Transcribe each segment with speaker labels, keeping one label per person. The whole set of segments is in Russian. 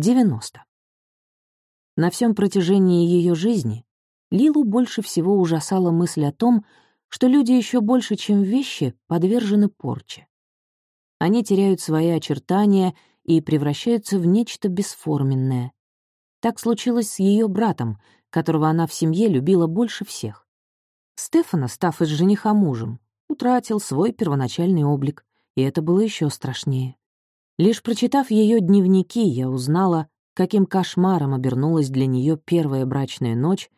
Speaker 1: 90. На всем протяжении ее жизни Лилу больше всего ужасала мысль о том, что люди еще больше, чем вещи, подвержены порче. Они теряют свои очертания и превращаются в нечто бесформенное. Так случилось с ее братом, которого она в семье любила больше всех. Стефана, став из жениха мужем, утратил свой первоначальный облик, и это было еще страшнее. Лишь прочитав ее дневники, я узнала, каким кошмаром обернулась для нее первая брачная ночь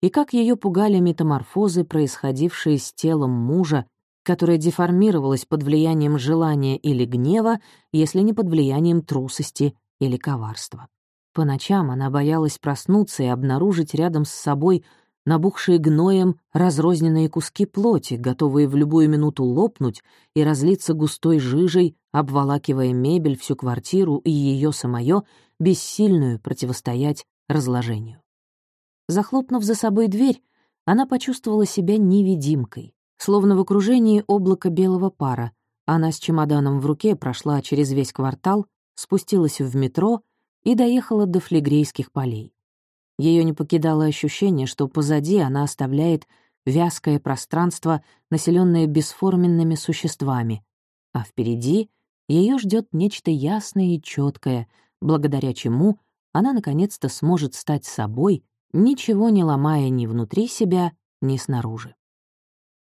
Speaker 1: и как ее пугали метаморфозы, происходившие с телом мужа, которое деформировалось под влиянием желания или гнева, если не под влиянием трусости или коварства. По ночам она боялась проснуться и обнаружить рядом с собой набухшие гноем разрозненные куски плоти, готовые в любую минуту лопнуть и разлиться густой жижей, обволакивая мебель, всю квартиру и ее самое, бессильную противостоять разложению. Захлопнув за собой дверь, она почувствовала себя невидимкой, словно в окружении облака белого пара. Она с чемоданом в руке прошла через весь квартал, спустилась в метро и доехала до флегрейских полей. Ее не покидало ощущение, что позади она оставляет вязкое пространство, населенное бесформенными существами, а впереди ее ждет нечто ясное и четкое, благодаря чему она наконец-то сможет стать собой, ничего не ломая ни внутри себя, ни снаружи.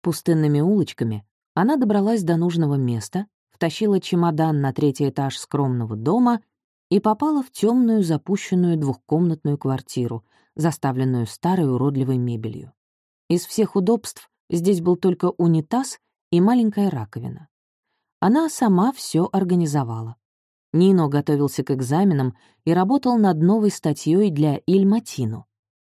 Speaker 1: Пустынными улочками она добралась до нужного места, втащила чемодан на третий этаж скромного дома и попала в темную запущенную двухкомнатную квартиру, заставленную старой уродливой мебелью. Из всех удобств здесь был только унитаз и маленькая раковина. Она сама все организовала. Нино готовился к экзаменам и работал над новой статьей для Иль Матино.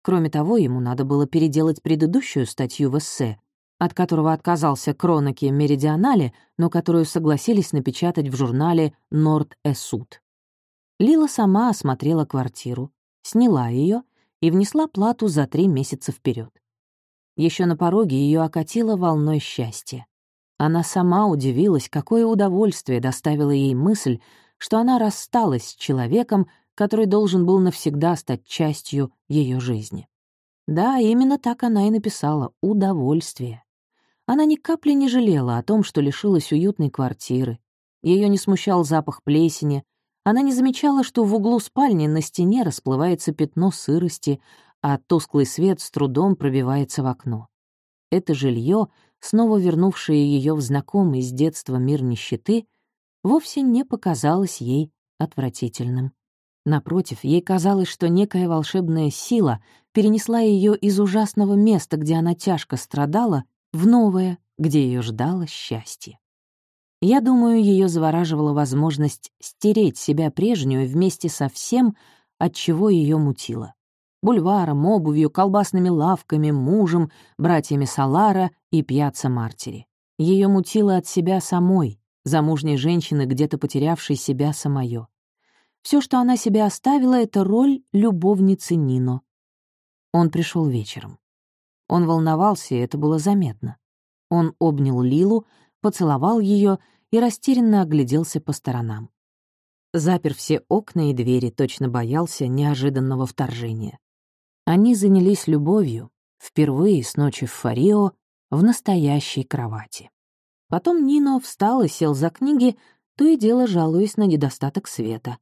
Speaker 1: Кроме того, ему надо было переделать предыдущую статью в эссе, от которого отказался Кроноки Меридионале, но которую согласились напечатать в журнале «Норд Эсуд». Лила сама осмотрела квартиру, сняла ее и внесла плату за три месяца вперед. Еще на пороге ее окатило волной счастья. Она сама удивилась, какое удовольствие доставила ей мысль, что она рассталась с человеком, который должен был навсегда стать частью ее жизни. Да, именно так она и написала «удовольствие». Она ни капли не жалела о том, что лишилась уютной квартиры. Ее не смущал запах плесени, она не замечала, что в углу спальни на стене расплывается пятно сырости, а тусклый свет с трудом пробивается в окно. Это жилье, снова вернувшее ее в знакомый с детства мир нищеты, вовсе не показалось ей отвратительным. Напротив, ей казалось, что некая волшебная сила перенесла ее из ужасного места, где она тяжко страдала, в новое, где ее ждало счастье. Я думаю, ее завораживала возможность стереть себя прежнюю вместе со всем, от чего ее мутило. Бульваром, обувью, колбасными лавками, мужем, братьями Салара и пьяца Мартери. Ее мутило от себя самой, замужней женщины, где-то потерявшей себя самое. Все, что она себе оставила, — это роль любовницы Нино. Он пришел вечером. Он волновался, и это было заметно. Он обнял Лилу, поцеловал ее и растерянно огляделся по сторонам. Запер все окна и двери, точно боялся неожиданного вторжения. Они занялись любовью, впервые с ночи в Фарио, в настоящей кровати. Потом Нино встал и сел за книги, то и дело жалуясь на недостаток света.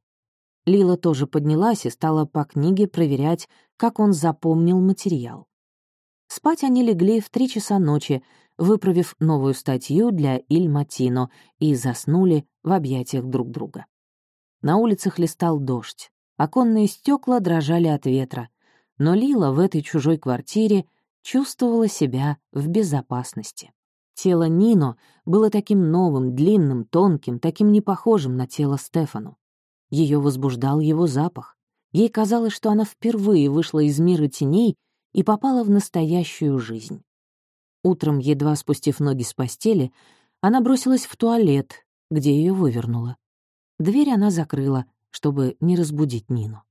Speaker 1: Лила тоже поднялась и стала по книге проверять, как он запомнил материал. Спать они легли в три часа ночи, выправив новую статью для Иль Матино, и заснули в объятиях друг друга. На улицах листал дождь, оконные стекла дрожали от ветра, но Лила в этой чужой квартире чувствовала себя в безопасности. Тело Нино было таким новым, длинным, тонким, таким непохожим на тело Стефану. Ее возбуждал его запах. Ей казалось, что она впервые вышла из мира теней и попала в настоящую жизнь. Утром, едва спустив ноги с постели, она бросилась в туалет, где ее вывернуло. Дверь она закрыла, чтобы не разбудить Нину.